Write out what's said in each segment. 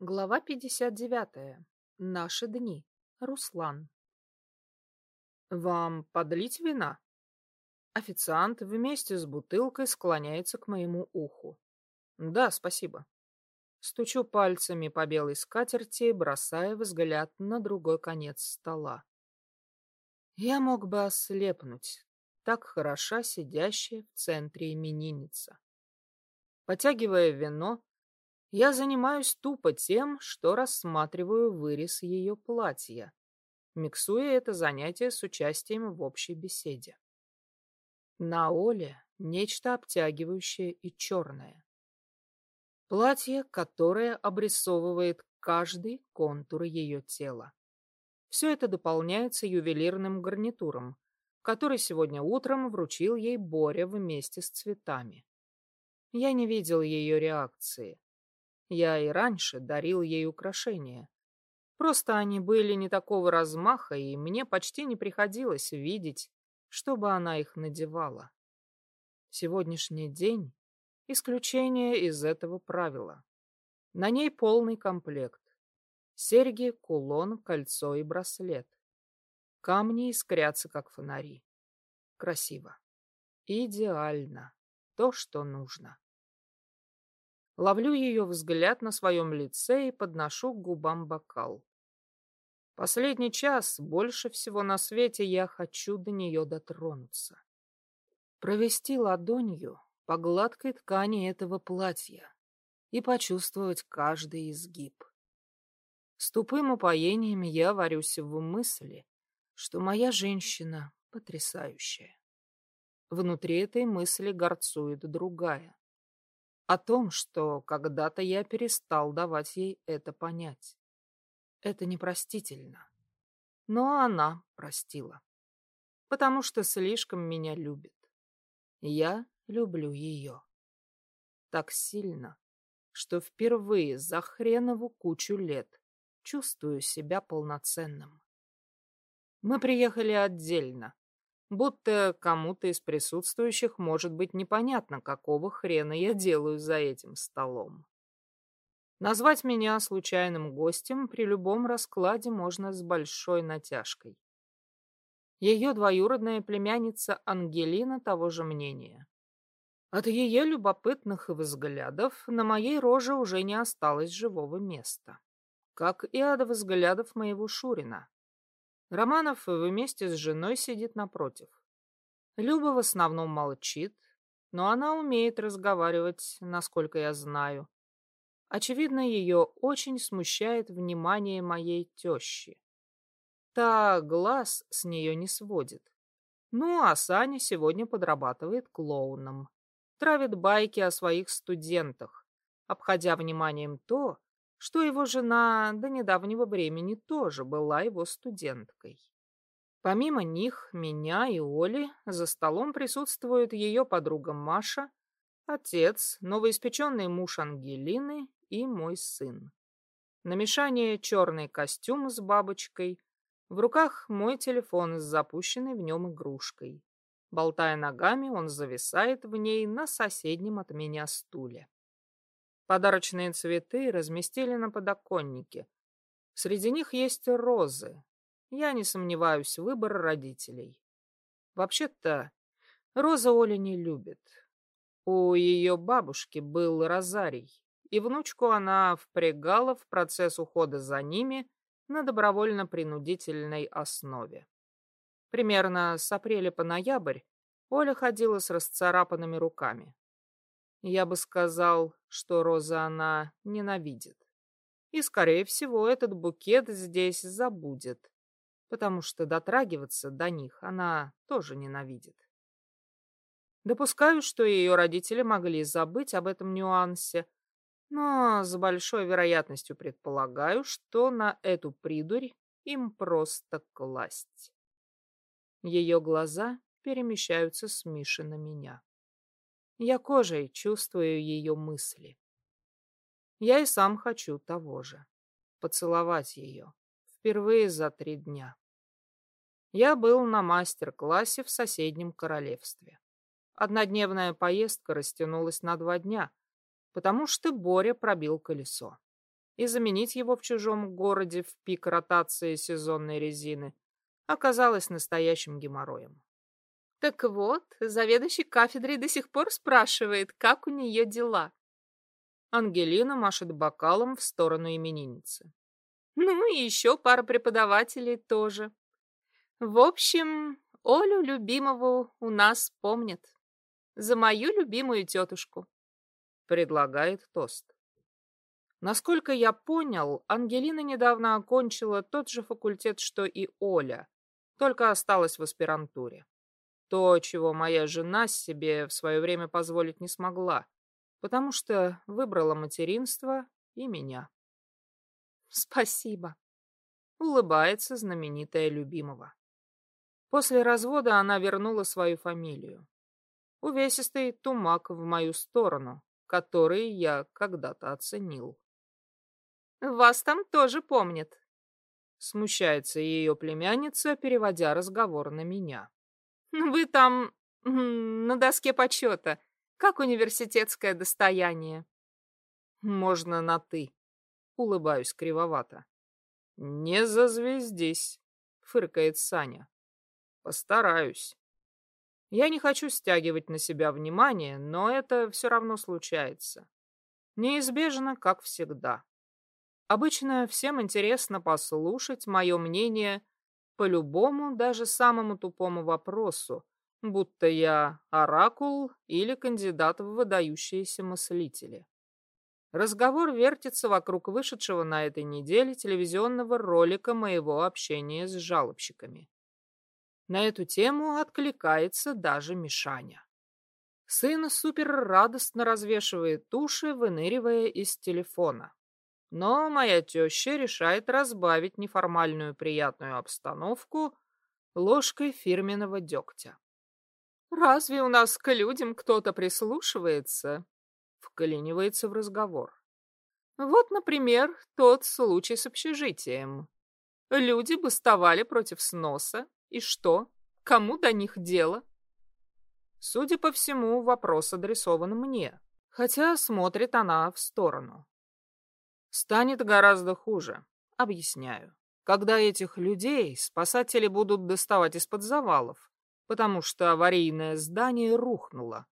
Глава 59. Наши дни. Руслан. «Вам подлить вина?» Официант вместе с бутылкой склоняется к моему уху. «Да, спасибо». Стучу пальцами по белой скатерти, бросая взгляд на другой конец стола. Я мог бы ослепнуть, так хороша сидящая в центре именинница. Потягивая вино, я занимаюсь тупо тем, что рассматриваю вырез ее платья, миксуя это занятие с участием в общей беседе. На Оле нечто обтягивающее и черное. Платье, которое обрисовывает каждый контур ее тела. Все это дополняется ювелирным гарнитуром, который сегодня утром вручил ей Боря вместе с цветами. Я не видел ее реакции. Я и раньше дарил ей украшения. Просто они были не такого размаха, и мне почти не приходилось видеть, чтобы она их надевала. Сегодняшний день — исключение из этого правила. На ней полный комплект. Серьги, кулон, кольцо и браслет. Камни искрятся, как фонари. Красиво. Идеально. То, что нужно. Ловлю ее взгляд на своем лице и подношу к губам бокал. Последний час больше всего на свете я хочу до нее дотронуться. Провести ладонью по гладкой ткани этого платья и почувствовать каждый изгиб. С тупым упоением я варюсь в мысли, что моя женщина потрясающая. Внутри этой мысли горцует другая о том, что когда-то я перестал давать ей это понять. Это непростительно. Но она простила. Потому что слишком меня любит. Я люблю ее. Так сильно, что впервые за хренову кучу лет чувствую себя полноценным. Мы приехали отдельно, будто кому-то из присутствующих может быть непонятно, какого хрена я делаю за этим столом. Назвать меня случайным гостем при любом раскладе можно с большой натяжкой. Ее двоюродная племянница Ангелина того же мнения. От ее любопытных взглядов на моей роже уже не осталось живого места, как и от взглядов моего Шурина. Романов вместе с женой сидит напротив. Люба в основном молчит, но она умеет разговаривать, насколько я знаю. Очевидно, ее очень смущает внимание моей тещи. Та глаз с нее не сводит. Ну, а Саня сегодня подрабатывает клоуном. Травит байки о своих студентах, обходя вниманием то, что его жена до недавнего времени тоже была его студенткой. Помимо них, меня и Оли, за столом присутствует ее подруга Маша, отец, новоиспеченный муж Ангелины и мой сын. Намешание черный костюм с бабочкой, в руках мой телефон с запущенной в нем игрушкой. Болтая ногами, он зависает в ней на соседнем от меня стуле. Подарочные цветы разместили на подоконнике. Среди них есть розы. Я не сомневаюсь, выбор родителей. Вообще-то, Роза Оля не любит. У ее бабушки был розарий, и внучку она впрягала в процесс ухода за ними на добровольно-принудительной основе. Примерно с апреля по ноябрь Оля ходила с расцарапанными руками. Я бы сказал, что Роза она ненавидит. И, скорее всего, этот букет здесь забудет, потому что дотрагиваться до них она тоже ненавидит. Допускаю, что ее родители могли забыть об этом нюансе, но с большой вероятностью предполагаю, что на эту придурь им просто класть. Ее глаза перемещаются с Миши на меня. Я кожей чувствую ее мысли. Я и сам хочу того же. Поцеловать ее. Впервые за три дня. Я был на мастер-классе в соседнем королевстве. Однодневная поездка растянулась на два дня, потому что Боря пробил колесо. и заменить его в чужом городе в пик ротации сезонной резины оказалось настоящим геморроем. Так вот, заведующий кафедрой до сих пор спрашивает, как у нее дела. Ангелина машет бокалом в сторону именинницы. Ну и еще пара преподавателей тоже. В общем, Олю любимого у нас помнят. За мою любимую тетушку. Предлагает тост. Насколько я понял, Ангелина недавно окончила тот же факультет, что и Оля, только осталась в аспирантуре. То, чего моя жена себе в свое время позволить не смогла, потому что выбрала материнство и меня. Спасибо. Улыбается знаменитая любимого. После развода она вернула свою фамилию. Увесистый тумак в мою сторону, который я когда-то оценил. Вас там тоже помнят. Смущается ее племянница, переводя разговор на меня. Вы там на доске почета, как университетское достояние. Можно на «ты». Улыбаюсь кривовато. Не зазвездись, фыркает Саня. Постараюсь. Я не хочу стягивать на себя внимание, но это все равно случается. Неизбежно, как всегда. Обычно всем интересно послушать мое мнение по любому, даже самому тупому вопросу, будто я оракул или кандидат в выдающиеся мыслители. Разговор вертится вокруг вышедшего на этой неделе телевизионного ролика моего общения с жалобщиками. На эту тему откликается даже Мишаня. Сын супер радостно развешивает уши, выныривая из телефона. Но моя теща решает разбавить неформальную приятную обстановку ложкой фирменного дегтя. «Разве у нас к людям кто-то прислушивается?» Вклинивается в разговор. «Вот, например, тот случай с общежитием. Люди бастовали против сноса, и что? Кому до них дело?» Судя по всему, вопрос адресован мне, хотя смотрит она в сторону. Станет гораздо хуже. Объясняю. Когда этих людей спасатели будут доставать из-под завалов, потому что аварийное здание рухнуло.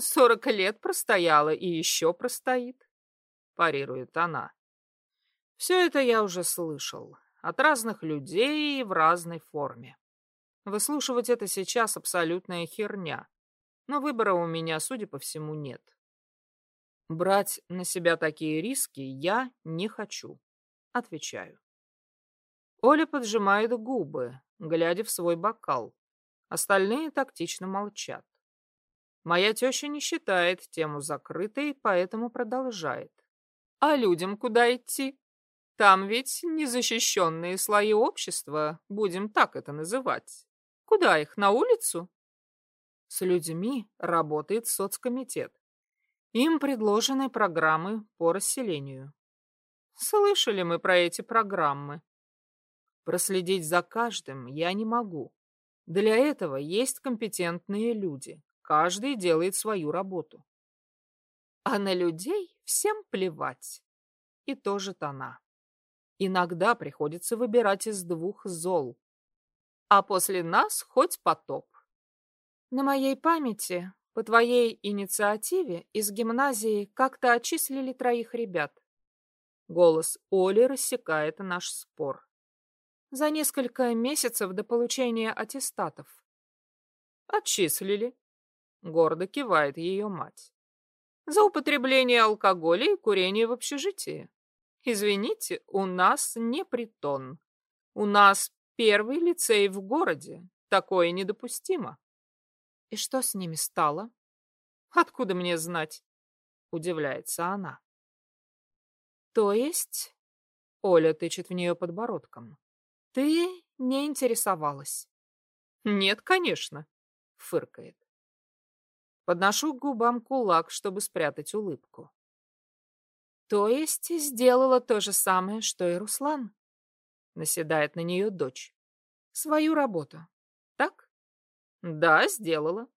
Сорок лет простояло и еще простоит, парирует она. Все это я уже слышал. От разных людей в разной форме. Выслушивать это сейчас абсолютная херня. Но выбора у меня, судя по всему, нет. Брать на себя такие риски я не хочу. Отвечаю. Оля поджимает губы, глядя в свой бокал. Остальные тактично молчат. Моя теща не считает тему закрытой, поэтому продолжает. А людям куда идти? Там ведь незащищенные слои общества, будем так это называть. Куда их, на улицу? С людьми работает соцкомитет. Им предложены программы по расселению. Слышали мы про эти программы. Проследить за каждым я не могу. Для этого есть компетентные люди. Каждый делает свою работу. А на людей всем плевать. И тоже тона. Иногда приходится выбирать из двух зол. А после нас хоть потоп. На моей памяти по твоей инициативе из гимназии как-то отчислили троих ребят. Голос Оли рассекает наш спор. За несколько месяцев до получения аттестатов. Отчислили. Гордо кивает ее мать. За употребление алкоголя и курение в общежитии. Извините, у нас не притон. У нас первый лицей в городе. Такое недопустимо. И что с ними стало? Откуда мне знать? Удивляется она. То есть? Оля тычет в нее подбородком. Ты не интересовалась? Нет, конечно, фыркает. Подношу к губам кулак, чтобы спрятать улыбку. То есть сделала то же самое, что и Руслан? Наседает на нее дочь. Свою работу. Да, сделала.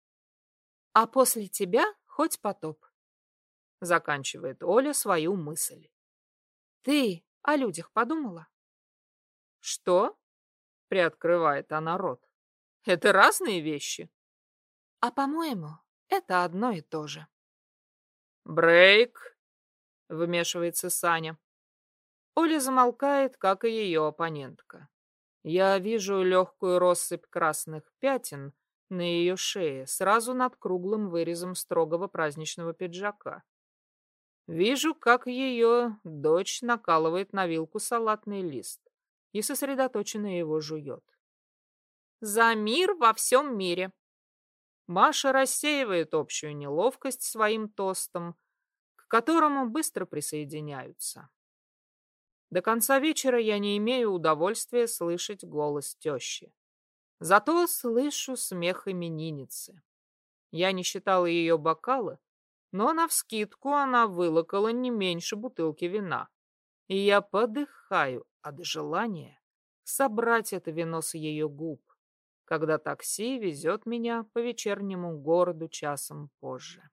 А после тебя хоть потоп. Заканчивает Оля свою мысль. Ты о людях подумала? Что? Приоткрывает она рот. Это разные вещи. А по-моему, это одно и то же. Брейк, вмешивается Саня. Оля замолкает, как и ее оппонентка. Я вижу легкую россыпь красных пятен на ее шее, сразу над круглым вырезом строгого праздничного пиджака. Вижу, как ее дочь накалывает на вилку салатный лист и сосредоточенно его жует. «За мир во всем мире!» Маша рассеивает общую неловкость своим тостом, к которому быстро присоединяются. До конца вечера я не имею удовольствия слышать голос тещи. Зато слышу смех именинницы. Я не считала ее бокалы, но навскидку она вылокала не меньше бутылки вина. И я подыхаю от желания собрать это вино с ее губ, когда такси везет меня по вечернему городу часом позже.